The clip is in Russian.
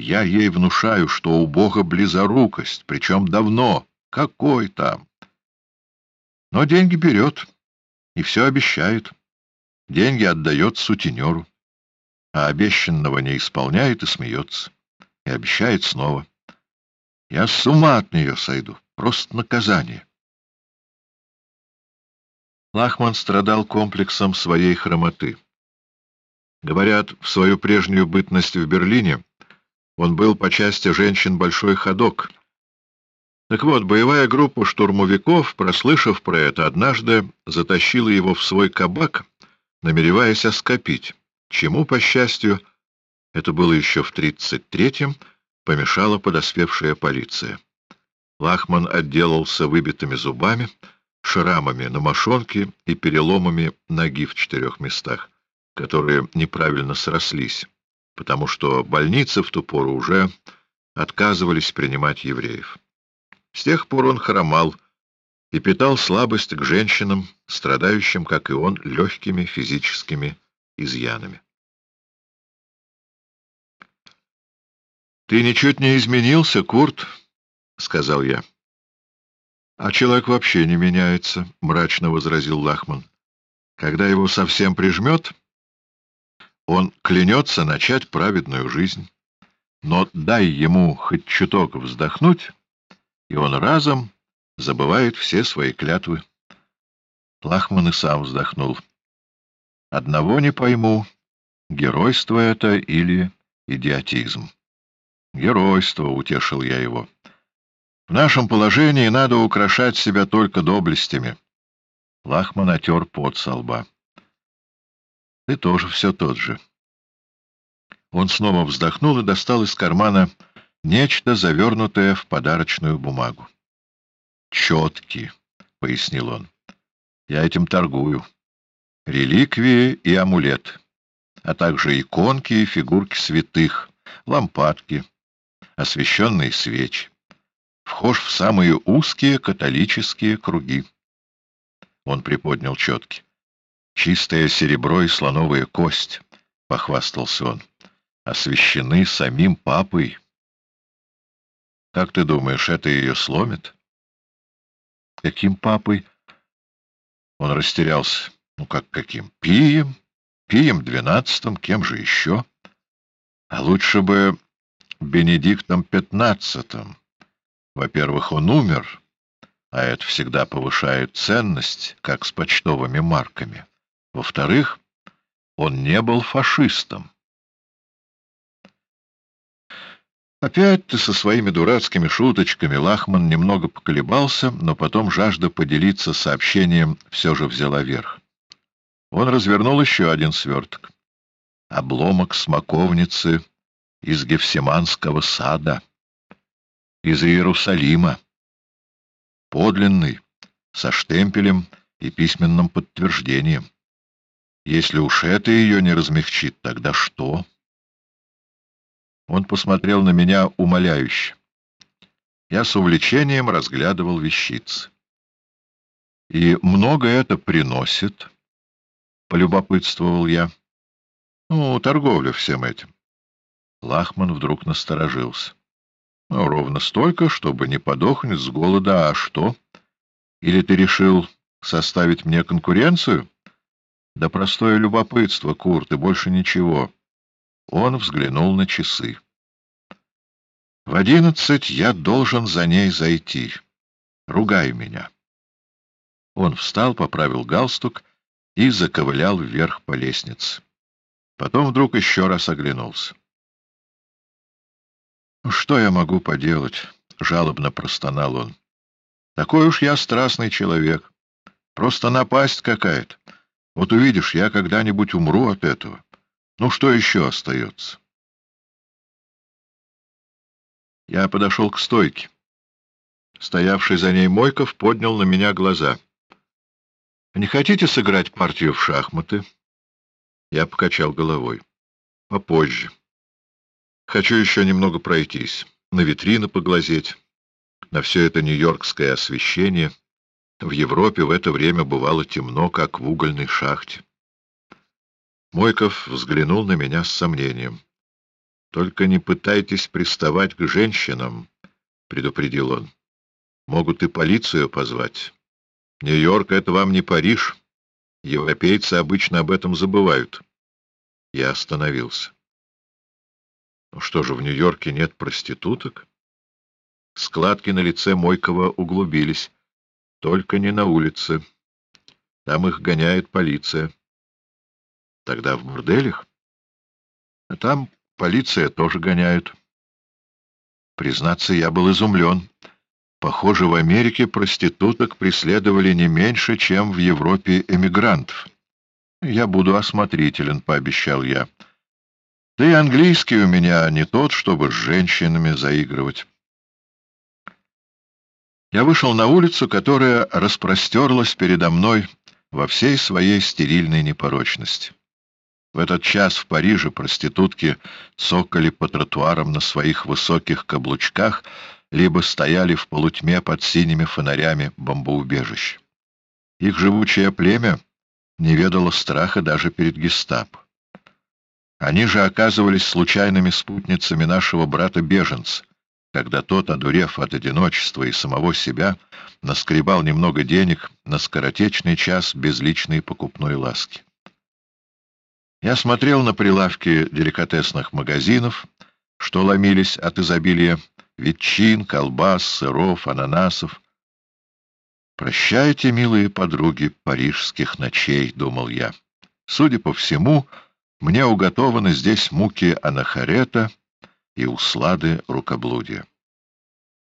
Я ей внушаю, что у Бога близорукость, причем давно. Какой там? Но деньги берет и все обещает. Деньги отдает сутенеру, а обещанного не исполняет и смеется. И обещает снова. Я с ума от нее сойду. Просто наказание. Лахман страдал комплексом своей хромоты. Говорят, в свою прежнюю бытность в Берлине он был по части женщин большой ходок. Так вот, боевая группа штурмовиков, прослышав про это, однажды затащила его в свой кабак, намереваясь оскопить, чему, по счастью, это было еще в 33-м, помешала подоспевшая полиция. Лахман отделался выбитыми зубами, шрамами на мошонке и переломами ноги в четырех местах, которые неправильно срослись, потому что больницы в ту пору уже отказывались принимать евреев. С тех пор он хромал и питал слабость к женщинам, страдающим, как и он, легкими физическими изъянами. «Ты ничуть не изменился, Курт», — сказал я. «А человек вообще не меняется», — мрачно возразил Лахман. «Когда его совсем прижмет, он клянется начать праведную жизнь. Но дай ему хоть чуток вздохнуть, и он разом забывает все свои клятвы». Лахман и сам вздохнул. «Одного не пойму, геройство это или идиотизм». «Геройство», — утешил я его. В нашем положении надо украшать себя только доблестями. Лахман отер пот со лба. Ты тоже все тот же. Он снова вздохнул и достал из кармана нечто, завернутое в подарочную бумагу. «Четки», — пояснил он. «Я этим торгую. Реликвии и амулет, а также иконки и фигурки святых, лампадки, освещенные свечи вхож в самые узкие католические круги. Он приподнял четки. Чистое серебро и слоновая кость, — похвастался он, — освящены самим папой. Как ты думаешь, это ее сломит? Каким папой? Он растерялся. Ну, как каким? Пием? Пием двенадцатым? Кем же еще? А лучше бы Бенедиктом пятнадцатым. Во-первых, он умер, а это всегда повышает ценность, как с почтовыми марками. Во-вторых, он не был фашистом. Опять ты со своими дурацкими шуточками, Лахман немного поколебался, но потом жажда поделиться сообщением все же взяла верх. Он развернул еще один сверток. Обломок смоковницы из Гефсиманского сада из Иерусалима. Подлинный, со штемпелем и письменным подтверждением. Если уж это ее не размягчит, тогда что? Он посмотрел на меня умоляюще. Я с увлечением разглядывал вещицы. «И много это приносит?» — полюбопытствовал я. «Ну, торговля всем этим». Лахман вдруг насторожился. Ну, ровно столько, чтобы не подохнуть с голода, а что? Или ты решил составить мне конкуренцию? Да простое любопытство, Курт, и больше ничего. Он взглянул на часы. В одиннадцать я должен за ней зайти. Ругай меня. Он встал, поправил галстук и заковылял вверх по лестнице. Потом вдруг еще раз оглянулся. «Что я могу поделать?» — жалобно простонал он. «Такой уж я страстный человек. Просто напасть какая-то. Вот увидишь, я когда-нибудь умру от этого. Ну, что еще остается?» Я подошел к стойке. Стоявший за ней Мойков поднял на меня глаза. «Не хотите сыграть партию в шахматы?» Я покачал головой. «Попозже». Хочу еще немного пройтись, на витрины поглазеть, на все это нью-йоркское освещение. В Европе в это время бывало темно, как в угольной шахте. Мойков взглянул на меня с сомнением. Только не пытайтесь приставать к женщинам, — предупредил он. Могут и полицию позвать. Нью-Йорк — это вам не Париж. Европейцы обычно об этом забывают. Я остановился. Ну что же, в Нью-Йорке нет проституток? Складки на лице Мойкова углубились. Только не на улице. Там их гоняет полиция. Тогда в борделях? А там полиция тоже гоняют. Признаться, я был изумлен. Похоже, в Америке проституток преследовали не меньше, чем в Европе эмигрантов. «Я буду осмотрителен», — пообещал я. «Да и английский у меня не тот, чтобы с женщинами заигрывать». Я вышел на улицу, которая распростерлась передо мной во всей своей стерильной непорочности. В этот час в Париже проститутки цокали по тротуарам на своих высоких каблучках, либо стояли в полутьме под синими фонарями бомбоубежищ. Их живучее племя не ведало страха даже перед гестапо. Они же оказывались случайными спутницами нашего брата-беженца, когда тот, одурев от одиночества и самого себя, наскребал немного денег на скоротечный час безличной покупной ласки. Я смотрел на прилавки деликатесных магазинов, что ломились от изобилия ветчин, колбас, сыров, ананасов. «Прощайте, милые подруги парижских ночей», — думал я. «Судя по всему, мне уготованы здесь муки анахарета и услады рукоблудия».